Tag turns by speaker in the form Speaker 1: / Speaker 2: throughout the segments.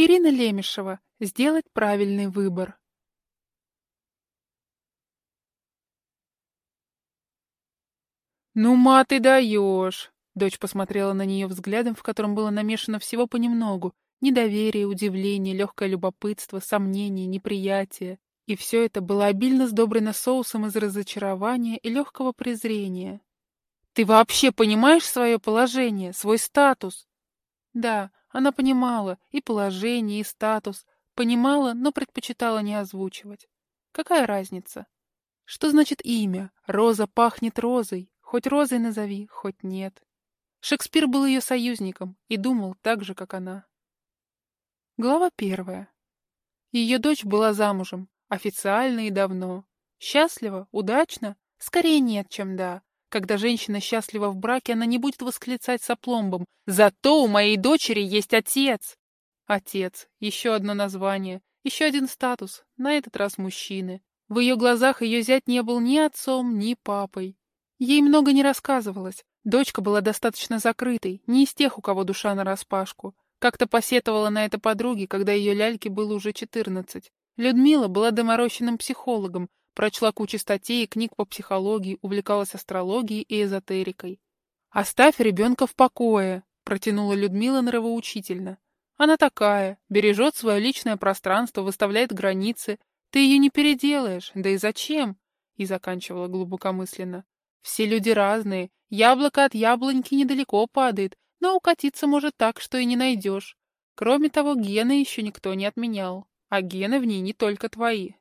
Speaker 1: Ирина Лемешева. Сделать правильный выбор. «Ну, ма, ты даешь!» Дочь посмотрела на нее взглядом, в котором было намешано всего понемногу. Недоверие, удивление, легкое любопытство, сомнение, неприятие. И все это было обильно сдобрено соусом из разочарования и легкого презрения. «Ты вообще понимаешь свое положение, свой статус?» Да, она понимала и положение, и статус. Понимала, но предпочитала не озвучивать. Какая разница? Что значит имя? Роза пахнет розой. Хоть розой назови, хоть нет. Шекспир был ее союзником и думал так же, как она. Глава первая. Ее дочь была замужем, официально и давно. Счастлива? Удачно? Скорее нет, чем да. Когда женщина счастлива в браке, она не будет восклицать сопломбом «Зато у моей дочери есть отец!» Отец. Еще одно название. Еще один статус. На этот раз мужчины. В ее глазах ее зять не был ни отцом, ни папой. Ей много не рассказывалось. Дочка была достаточно закрытой, не из тех, у кого душа нараспашку. Как-то посетовала на это подруге, когда ее ляльке было уже четырнадцать. Людмила была доморощенным психологом, прочла кучу статей и книг по психологии, увлекалась астрологией и эзотерикой. «Оставь ребенка в покое», — протянула Людмила нравоучительно. «Она такая, бережет свое личное пространство, выставляет границы. Ты ее не переделаешь, да и зачем?» И заканчивала глубокомысленно. «Все люди разные, Яблоко от яблоньки недалеко падает, но укатиться может так, что и не найдешь. Кроме того, гены еще никто не отменял, а гены в ней не только твои.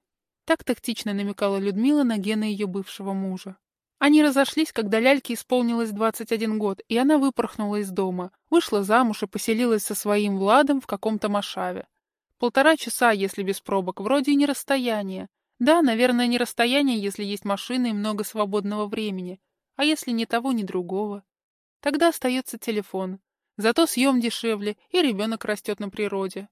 Speaker 1: Так тактично намекала Людмила на гены ее бывшего мужа. Они разошлись, когда Ляльке исполнилось 21 год, и она выпорхнула из дома, вышла замуж и поселилась со своим Владом в каком-то Машаве. Полтора часа, если без пробок, вроде и не расстояние. Да, наверное, не расстояние, если есть машина и много свободного времени. А если ни того, ни другого? Тогда остается телефон. Зато съем дешевле, и ребенок растет на природе.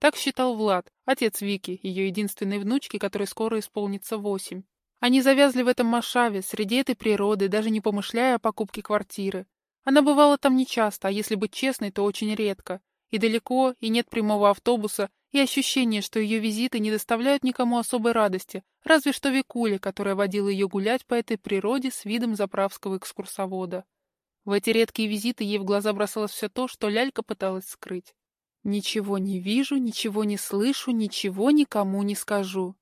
Speaker 1: Так считал Влад, отец Вики, ее единственной внучки, которой скоро исполнится восемь. Они завязли в этом машаве, среди этой природы, даже не помышляя о покупке квартиры. Она бывала там нечасто, а если быть честной, то очень редко. И далеко, и нет прямого автобуса, и ощущение, что ее визиты не доставляют никому особой радости, разве что Викуле, которая водила ее гулять по этой природе с видом заправского экскурсовода. В эти редкие визиты ей в глаза бросалось все то, что лялька пыталась скрыть. «Ничего не вижу, ничего не слышу, ничего никому не скажу».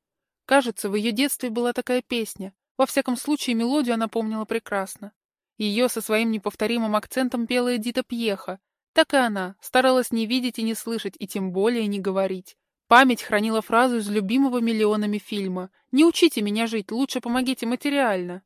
Speaker 1: Кажется, в ее детстве была такая песня. Во всяком случае, мелодию она помнила прекрасно. Ее со своим неповторимым акцентом пела Эдита Пьеха, так и она старалась не видеть и не слышать, и тем более не говорить. Память хранила фразу из любимого миллионами фильма «Не учите меня жить, лучше помогите материально».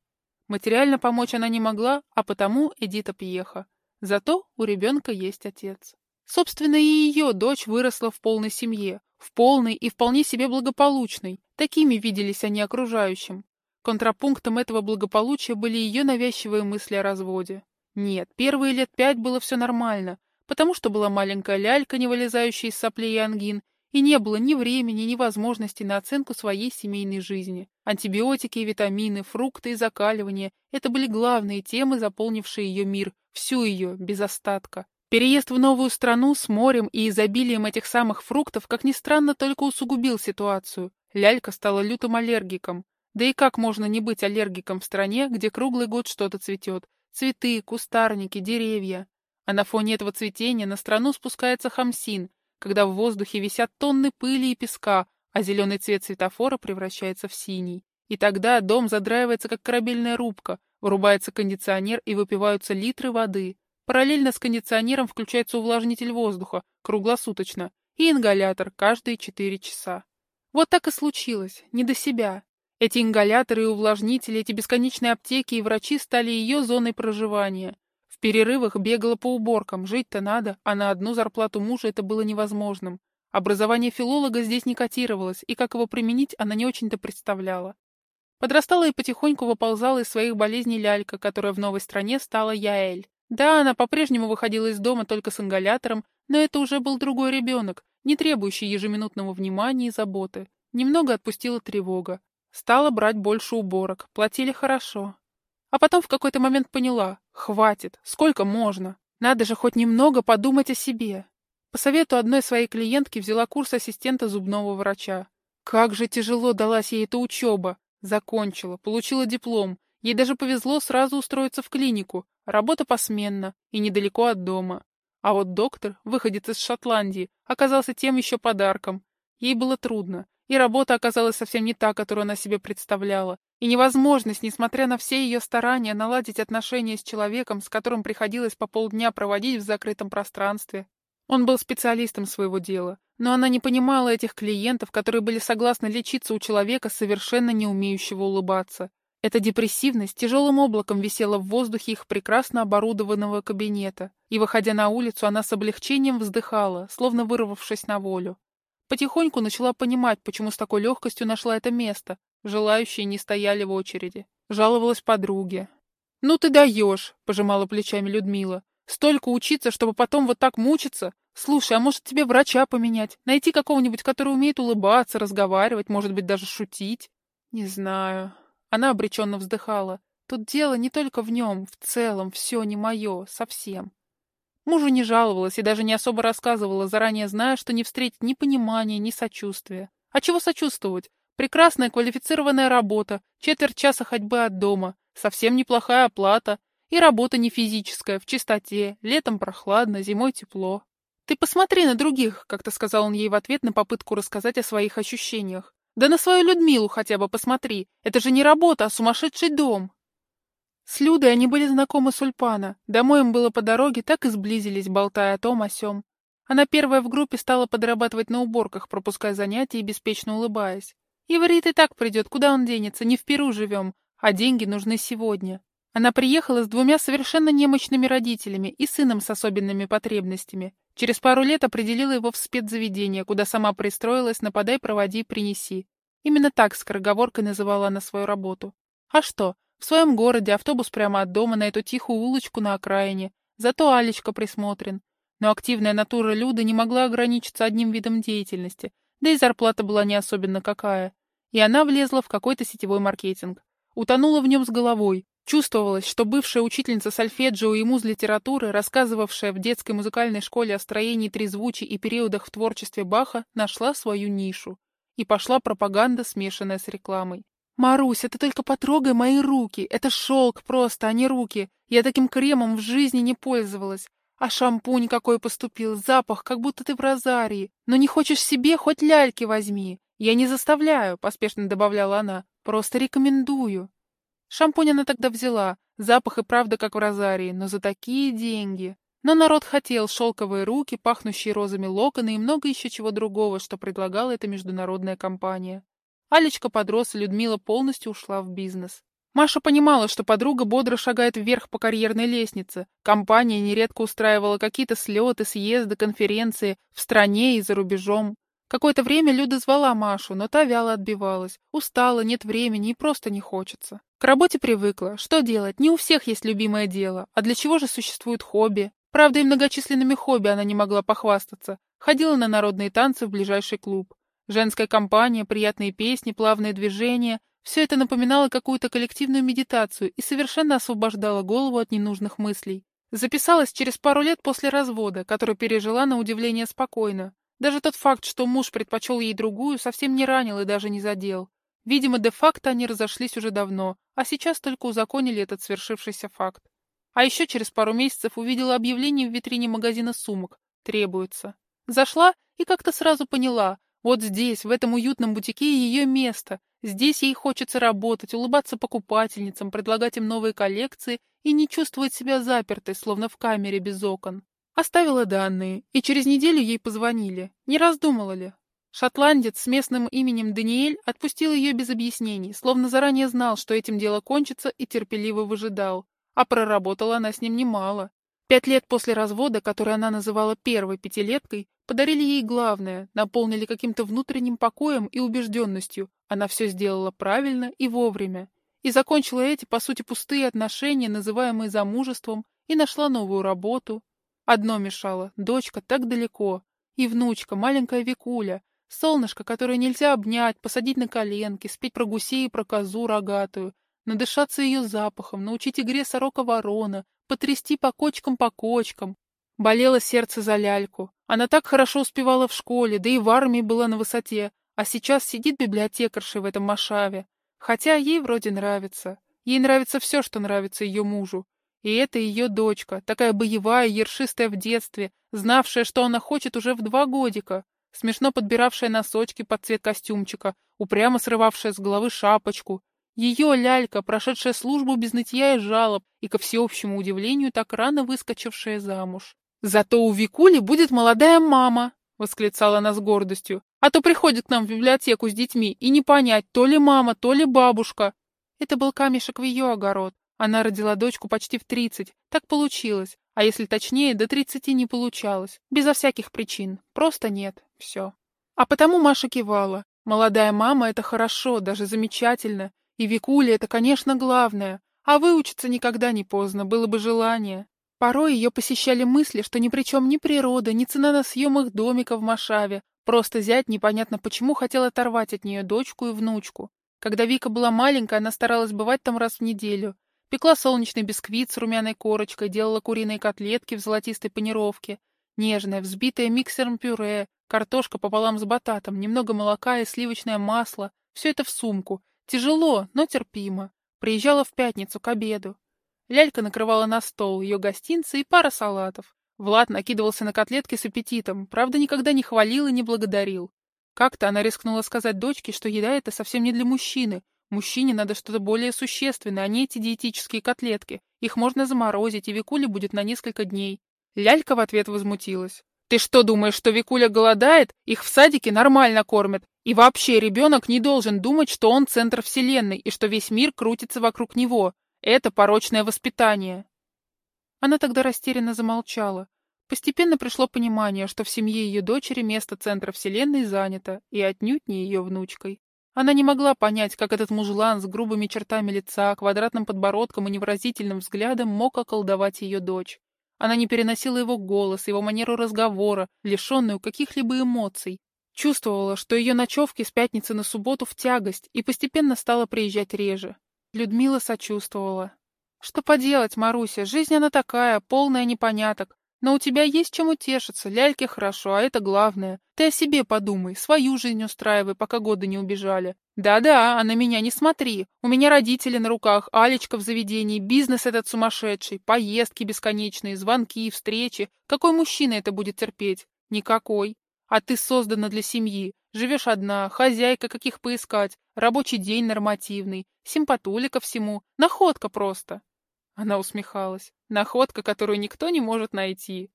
Speaker 1: Материально помочь она не могла, а потому Эдита Пьеха. Зато у ребенка есть отец. Собственно, и ее дочь выросла в полной семье, в полной и вполне себе благополучной. Такими виделись они окружающим. Контрапунктом этого благополучия были ее навязчивые мысли о разводе. Нет, первые лет пять было все нормально, потому что была маленькая лялька, не вылезающая из соплей и ангин, и не было ни времени, ни возможности на оценку своей семейной жизни. Антибиотики витамины, фрукты и закаливание – это были главные темы, заполнившие ее мир, всю ее, без остатка. Переезд в новую страну с морем и изобилием этих самых фруктов, как ни странно, только усугубил ситуацию. Лялька стала лютым аллергиком. Да и как можно не быть аллергиком в стране, где круглый год что-то цветет? Цветы, кустарники, деревья. А на фоне этого цветения на страну спускается хамсин, когда в воздухе висят тонны пыли и песка, а зеленый цвет светофора превращается в синий. И тогда дом задраивается, как корабельная рубка, вырубается кондиционер и выпиваются литры воды. Параллельно с кондиционером включается увлажнитель воздуха, круглосуточно, и ингалятор каждые четыре часа. Вот так и случилось, не до себя. Эти ингаляторы и увлажнители, эти бесконечные аптеки и врачи стали ее зоной проживания перерывах бегала по уборкам, жить-то надо, а на одну зарплату мужа это было невозможным. Образование филолога здесь не котировалось, и как его применить, она не очень-то представляла. Подрастала и потихоньку выползала из своих болезней лялька, которая в новой стране стала Яэль. Да, она по-прежнему выходила из дома только с ингалятором, но это уже был другой ребенок, не требующий ежеминутного внимания и заботы. Немного отпустила тревога. Стала брать больше уборок, платили хорошо. А потом в какой-то момент поняла, хватит, сколько можно. Надо же хоть немного подумать о себе. По совету одной своей клиентки взяла курс ассистента зубного врача. Как же тяжело далась ей эта учеба. Закончила, получила диплом. Ей даже повезло сразу устроиться в клинику. Работа посменна и недалеко от дома. А вот доктор, выходец из Шотландии, оказался тем еще подарком. Ей было трудно, и работа оказалась совсем не та, которую она себе представляла. И невозможность, несмотря на все ее старания, наладить отношения с человеком, с которым приходилось по полдня проводить в закрытом пространстве. Он был специалистом своего дела, но она не понимала этих клиентов, которые были согласны лечиться у человека, совершенно не умеющего улыбаться. Эта депрессивность тяжелым облаком висела в воздухе их прекрасно оборудованного кабинета, и, выходя на улицу, она с облегчением вздыхала, словно вырвавшись на волю. Потихоньку начала понимать, почему с такой легкостью нашла это место. Желающие не стояли в очереди. Жаловалась подруге. «Ну ты даешь!» — пожимала плечами Людмила. «Столько учиться, чтобы потом вот так мучиться? Слушай, а может тебе врача поменять? Найти какого-нибудь, который умеет улыбаться, разговаривать, может быть, даже шутить?» «Не знаю», она обреченно вздыхала. Тут дело не только в нем, в целом, все не мое, совсем. Мужу не жаловалась и даже не особо рассказывала, заранее зная, что не встретит ни понимания, ни сочувствия. А чего сочувствовать? Прекрасная квалифицированная работа, четверть часа ходьбы от дома, совсем неплохая оплата, и работа не физическая, в чистоте, летом прохладно, зимой тепло. «Ты посмотри на других», — как-то сказал он ей в ответ на попытку рассказать о своих ощущениях. Да на свою Людмилу хотя бы посмотри. Это же не работа, а сумасшедший дом. С Людой они были знакомы с Ульпана. Домой им было по дороге, так и сблизились, болтая о том о сём. Она первая в группе стала подрабатывать на уборках, пропуская занятия и беспечно улыбаясь. Иврит и так придет, куда он денется, не в Перу живем, а деньги нужны сегодня. Она приехала с двумя совершенно немощными родителями и сыном с особенными потребностями. Через пару лет определила его в спецзаведение, куда сама пристроилась на «подай, проводи, принеси». Именно так скороговоркой называла она свою работу. А что, в своем городе автобус прямо от дома на эту тихую улочку на окраине. Зато Алечка присмотрен. Но активная натура Люды не могла ограничиться одним видом деятельности, да и зарплата была не особенно какая. И она влезла в какой-то сетевой маркетинг. Утонула в нем с головой, Чувствовалось, что бывшая учительница сольфеджио и муз-литературы, рассказывавшая в детской музыкальной школе о строении трезвучий и периодах в творчестве Баха, нашла свою нишу. И пошла пропаганда, смешанная с рекламой. «Маруся, ты только потрогай мои руки. Это шелк просто, а не руки. Я таким кремом в жизни не пользовалась. А шампунь какой поступил, запах, как будто ты в розарии. Но не хочешь себе, хоть ляльки возьми. Я не заставляю», — поспешно добавляла она. «Просто рекомендую». Шампунь она тогда взяла, запах и правда как в розарии, но за такие деньги. Но народ хотел шелковые руки, пахнущие розами локоны и много еще чего другого, что предлагала эта международная компания. Алечка подрос, и Людмила полностью ушла в бизнес. Маша понимала, что подруга бодро шагает вверх по карьерной лестнице. Компания нередко устраивала какие-то слеты, съезды, конференции в стране и за рубежом. Какое-то время Люда звала Машу, но та вяло отбивалась. Устала, нет времени и просто не хочется. К работе привыкла. Что делать? Не у всех есть любимое дело. А для чего же существуют хобби? Правда, и многочисленными хобби она не могла похвастаться. Ходила на народные танцы в ближайший клуб. Женская компания, приятные песни, плавные движения — все это напоминало какую-то коллективную медитацию и совершенно освобождало голову от ненужных мыслей. Записалась через пару лет после развода, который пережила на удивление спокойно. Даже тот факт, что муж предпочел ей другую, совсем не ранил и даже не задел. Видимо, де-факто они разошлись уже давно, а сейчас только узаконили этот свершившийся факт. А еще через пару месяцев увидела объявление в витрине магазина сумок. Требуется. Зашла и как-то сразу поняла. Вот здесь, в этом уютном бутике, ее место. Здесь ей хочется работать, улыбаться покупательницам, предлагать им новые коллекции и не чувствовать себя запертой, словно в камере без окон. Оставила данные, и через неделю ей позвонили. Не раздумала ли? Шотландец с местным именем Даниэль отпустил ее без объяснений, словно заранее знал, что этим дело кончится, и терпеливо выжидал. А проработала она с ним немало. Пять лет после развода, который она называла первой пятилеткой, подарили ей главное, наполнили каким-то внутренним покоем и убежденностью. Она все сделала правильно и вовремя. И закончила эти, по сути, пустые отношения, называемые замужеством, и нашла новую работу, Одно мешало — дочка так далеко. И внучка, маленькая Викуля, солнышко, которое нельзя обнять, посадить на коленки, спеть про гусей и про козу рогатую, надышаться ее запахом, научить игре сорока-ворона, потрясти по кочкам по кочкам. Болело сердце за ляльку. Она так хорошо успевала в школе, да и в армии была на высоте, а сейчас сидит библиотекаршей в этом Машаве. Хотя ей вроде нравится. Ей нравится все, что нравится ее мужу. И это ее дочка, такая боевая, ершистая в детстве, знавшая, что она хочет уже в два годика, смешно подбиравшая носочки под цвет костюмчика, упрямо срывавшая с головы шапочку. Ее лялька, прошедшая службу без нытья и жалоб, и, ко всеобщему удивлению, так рано выскочившая замуж. «Зато у Викули будет молодая мама!» — восклицала она с гордостью. «А то приходит к нам в библиотеку с детьми, и не понять, то ли мама, то ли бабушка». Это был камешек в ее огород. Она родила дочку почти в тридцать. Так получилось. А если точнее, до тридцати не получалось. Безо всяких причин. Просто нет. Все. А потому Маша кивала. Молодая мама — это хорошо, даже замечательно. И Викуля — это, конечно, главное. А выучиться никогда не поздно, было бы желание. Порой ее посещали мысли, что ни при чем ни природа, ни цена на съем их домика в Машаве. Просто зять непонятно почему хотел оторвать от нее дочку и внучку. Когда Вика была маленькая, она старалась бывать там раз в неделю. Пекла солнечный бисквит с румяной корочкой, делала куриные котлетки в золотистой панировке. Нежное, взбитое миксером пюре, картошка пополам с бататом, немного молока и сливочное масло. Все это в сумку. Тяжело, но терпимо. Приезжала в пятницу к обеду. Лялька накрывала на стол ее гостинцы и пара салатов. Влад накидывался на котлетки с аппетитом, правда, никогда не хвалил и не благодарил. Как-то она рискнула сказать дочке, что еда это совсем не для мужчины. Мужчине надо что-то более существенное, а не эти диетические котлетки. Их можно заморозить, и Викуля будет на несколько дней. Лялька в ответ возмутилась. «Ты что, думаешь, что Викуля голодает? Их в садике нормально кормят. И вообще ребенок не должен думать, что он центр вселенной и что весь мир крутится вокруг него. Это порочное воспитание. Она тогда растерянно замолчала. Постепенно пришло понимание, что в семье ее дочери место центра вселенной занято, и отнюдь не ее внучкой. Она не могла понять, как этот мужлан с грубыми чертами лица, квадратным подбородком и невыразительным взглядом мог околдовать ее дочь. Она не переносила его голос, его манеру разговора, лишенную каких-либо эмоций. Чувствовала, что ее ночевки с пятницы на субботу в тягость, и постепенно стала приезжать реже. Людмила сочувствовала. «Что поделать, Маруся, жизнь она такая, полная непоняток. Но у тебя есть чем утешиться, ляльке хорошо, а это главное. Ты о себе подумай, свою жизнь устраивай, пока годы не убежали. Да-да, а на меня не смотри. У меня родители на руках, Алечка в заведении, бизнес этот сумасшедший, поездки бесконечные, звонки, встречи. Какой мужчина это будет терпеть? Никакой. А ты создана для семьи. Живешь одна, хозяйка, каких поискать, рабочий день нормативный, симпатулика всему, находка просто. Она усмехалась. Находка, которую никто не может найти.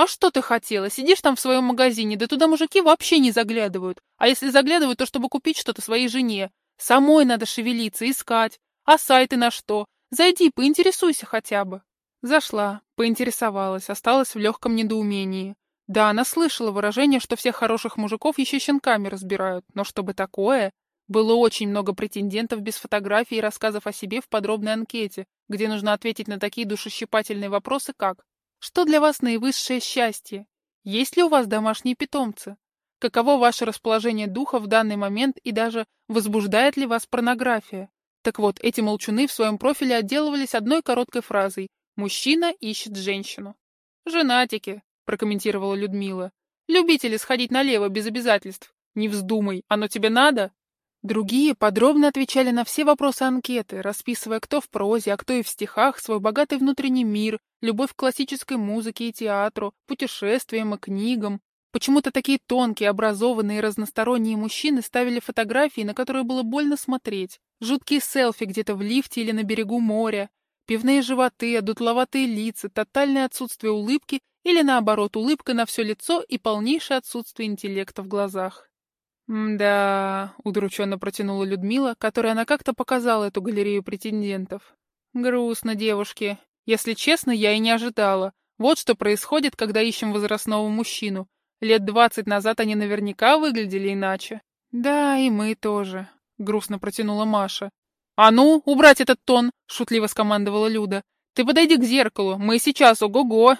Speaker 1: А что ты хотела? Сидишь там в своем магазине, да туда мужики вообще не заглядывают. А если заглядывают, то чтобы купить что-то своей жене. Самой надо шевелиться, искать. А сайты на что? Зайди, поинтересуйся хотя бы. Зашла, поинтересовалась, осталась в легком недоумении. Да, она слышала выражение, что всех хороших мужиков еще щенками разбирают, но чтобы такое... Было очень много претендентов без фотографий и рассказов о себе в подробной анкете, где нужно ответить на такие душещипательные вопросы, как «Что для вас наивысшее счастье? Есть ли у вас домашние питомцы? Каково ваше расположение духа в данный момент и даже возбуждает ли вас порнография?» Так вот, эти молчуны в своем профиле отделывались одной короткой фразой «Мужчина ищет женщину». «Женатики», прокомментировала Людмила. «Любители сходить налево без обязательств. Не вздумай, оно тебе надо?» Другие подробно отвечали на все вопросы анкеты, расписывая, кто в прозе, а кто и в стихах, свой богатый внутренний мир, любовь к классической музыке и театру, путешествиям и книгам. Почему-то такие тонкие, образованные и разносторонние мужчины ставили фотографии, на которые было больно смотреть. Жуткие селфи где-то в лифте или на берегу моря. Пивные животы, одутловатые лица, тотальное отсутствие улыбки или наоборот, улыбка на все лицо и полнейшее отсутствие интеллекта в глазах. «Да», — удрученно протянула Людмила, которой она как-то показала эту галерею претендентов. «Грустно, девушки. Если честно, я и не ожидала. Вот что происходит, когда ищем возрастного мужчину. Лет двадцать назад они наверняка выглядели иначе». «Да, и мы тоже», — грустно протянула Маша. «А ну, убрать этот тон!» — шутливо скомандовала Люда. «Ты подойди к зеркалу, мы сейчас, ого-го!»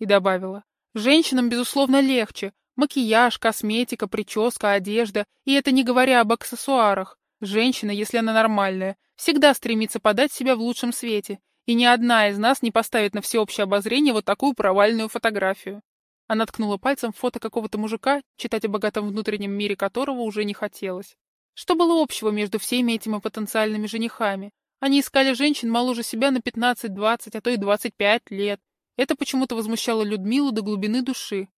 Speaker 1: И добавила. Женщинам, безусловно, легче. Макияж, косметика, прическа, одежда. И это не говоря об аксессуарах. Женщина, если она нормальная, всегда стремится подать себя в лучшем свете. И ни одна из нас не поставит на всеобщее обозрение вот такую провальную фотографию. Она ткнула пальцем в фото какого-то мужика, читать о богатом внутреннем мире которого уже не хотелось. Что было общего между всеми этими потенциальными женихами? Они искали женщин моложе себя на 15-20, а то и 25 лет. Это почему-то возмущало Людмилу до глубины души.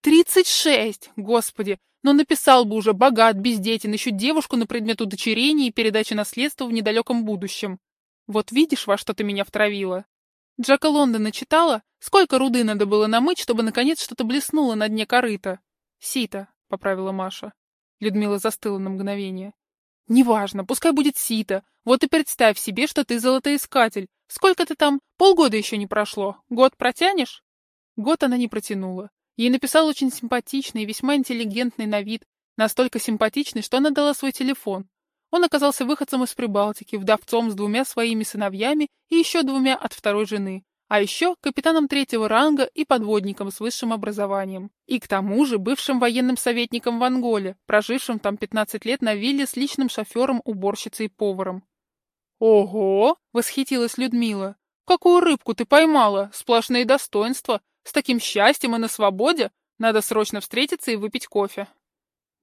Speaker 1: «Тридцать шесть! Господи! Но написал бы уже богат, бездетен, ищу девушку на предмет удочерения и передачи наследства в недалеком будущем. Вот видишь, во что ты меня втравила. Джека Лондона читала, сколько руды надо было намыть, чтобы наконец что-то блеснуло на дне корыта. Сита, — поправила Маша. Людмила застыла на мгновение. «Неважно, пускай будет сито. Вот и представь себе, что ты золотоискатель. Сколько ты там? Полгода еще не прошло. Год протянешь?» Год она не протянула. Ей написал очень симпатичный и весьма интеллигентный на вид, настолько симпатичный, что она дала свой телефон. Он оказался выходцем из Прибалтики, вдовцом с двумя своими сыновьями и еще двумя от второй жены а еще капитаном третьего ранга и подводником с высшим образованием. И к тому же бывшим военным советником в Анголе, прожившим там 15 лет на вилле с личным шофером, уборщицей и поваром. «Ого!» — восхитилась Людмила. «Какую рыбку ты поймала! Сплошные достоинства! С таким счастьем и на свободе! Надо срочно встретиться и выпить кофе!»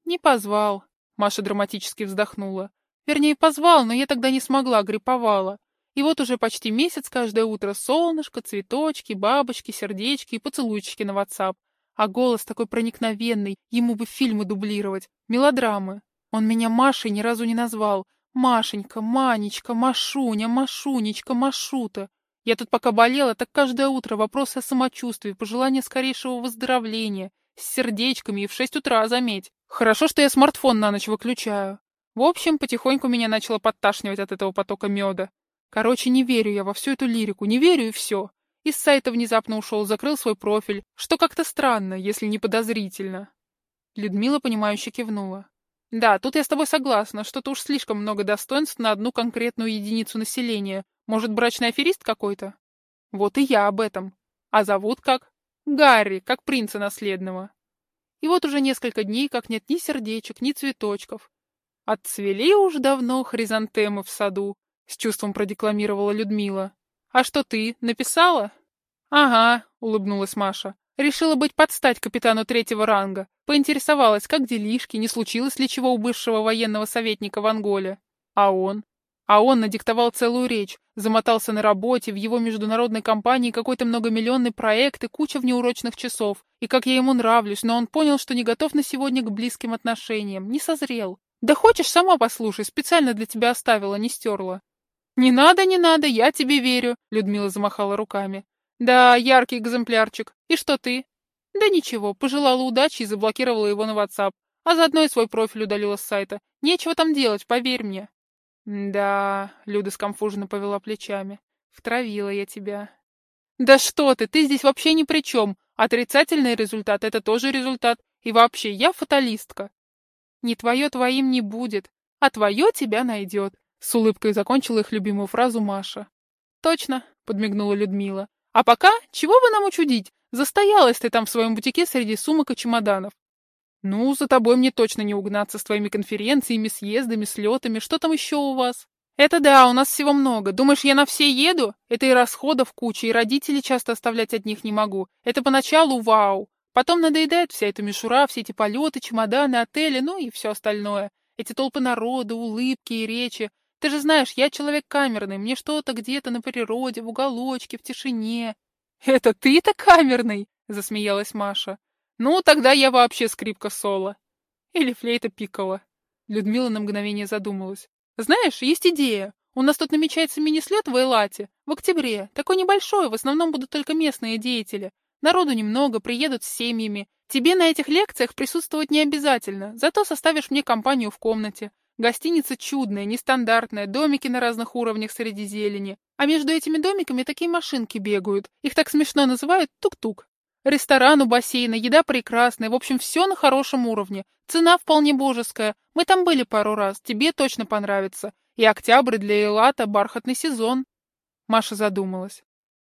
Speaker 1: «Не позвал», — Маша драматически вздохнула. «Вернее, позвал, но я тогда не смогла, гриповала. И вот уже почти месяц каждое утро солнышко, цветочки, бабочки, сердечки и поцелуйчики на WhatsApp. А голос такой проникновенный, ему бы фильмы дублировать, мелодрамы. Он меня Машей ни разу не назвал. Машенька, Манечка, Машуня, Машунечка, Машута. Я тут пока болела, так каждое утро вопросы о самочувствии, пожелания скорейшего выздоровления, с сердечками и в шесть утра, заметь. Хорошо, что я смартфон на ночь выключаю. В общем, потихоньку меня начало подташнивать от этого потока меда. Короче, не верю я во всю эту лирику, не верю и все. Из сайта внезапно ушел, закрыл свой профиль, что как-то странно, если не подозрительно. Людмила, понимающе кивнула. Да, тут я с тобой согласна, что-то уж слишком много достоинств на одну конкретную единицу населения. Может, брачный аферист какой-то? Вот и я об этом. А зовут как? Гарри, как принца наследного. И вот уже несколько дней, как нет ни сердечек, ни цветочков. Отцвели уж давно хризантемы в саду, — с чувством продекламировала Людмила. «А что ты, написала?» «Ага», — улыбнулась Маша. «Решила быть подстать капитану третьего ранга. Поинтересовалась, как делишки, не случилось ли чего у бывшего военного советника в Анголе. А он? А он надиктовал целую речь, замотался на работе, в его международной компании какой-то многомиллионный проект и куча внеурочных часов. И как я ему нравлюсь, но он понял, что не готов на сегодня к близким отношениям, не созрел. Да хочешь, сама послушай, специально для тебя оставила, не стерла. «Не надо, не надо, я тебе верю», — Людмила замахала руками. «Да, яркий экземплярчик. И что ты?» «Да ничего, пожелала удачи и заблокировала его на WhatsApp, а заодно и свой профиль удалила с сайта. Нечего там делать, поверь мне». «Да», — Люда скомфуженно повела плечами, — «втравила я тебя». «Да что ты, ты здесь вообще ни при чем. Отрицательный результат — это тоже результат. И вообще, я фаталистка». «Не твое твоим не будет, а твое тебя найдет», с улыбкой закончила их любимую фразу Маша. «Точно», — подмигнула Людмила. «А пока, чего бы нам учудить? Застоялась ты там в своем бутике среди сумок и чемоданов». «Ну, за тобой мне точно не угнаться с твоими конференциями, съездами, слетами. Что там еще у вас?» «Это да, у нас всего много. Думаешь, я на все еду? Это и расходов куча, и родителей часто оставлять одних не могу. Это поначалу вау. Потом надоедает вся эта мишура, все эти полеты, чемоданы, отели, ну и все остальное. Эти толпы народа, улыбки и речи. Ты же знаешь, я человек камерный, мне что-то где-то на природе, в уголочке, в тишине. Это ты-то камерный? Засмеялась Маша. Ну, тогда я вообще скрипка соло. Или флейта пикала. Людмила на мгновение задумалась. Знаешь, есть идея. У нас тут намечается мини-слет в Эйлате в октябре. Такой небольшой, в основном будут только местные деятели. Народу немного, приедут с семьями. Тебе на этих лекциях присутствовать не обязательно, зато составишь мне компанию в комнате. Гостиница чудная, нестандартная, домики на разных уровнях среди зелени. А между этими домиками такие машинки бегают. Их так смешно называют тук-тук. Ресторан у бассейна, еда прекрасная, в общем, все на хорошем уровне. Цена вполне божеская. Мы там были пару раз, тебе точно понравится. И октябрь для Элата — бархатный сезон. Маша задумалась.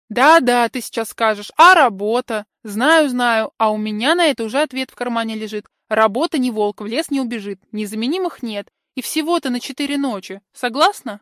Speaker 1: «Да-да, ты сейчас скажешь, а работа? Знаю, знаю, а у меня на это уже ответ в кармане лежит. Работа не волк, в лес не убежит, незаменимых нет. И всего-то на четыре ночи. Согласна?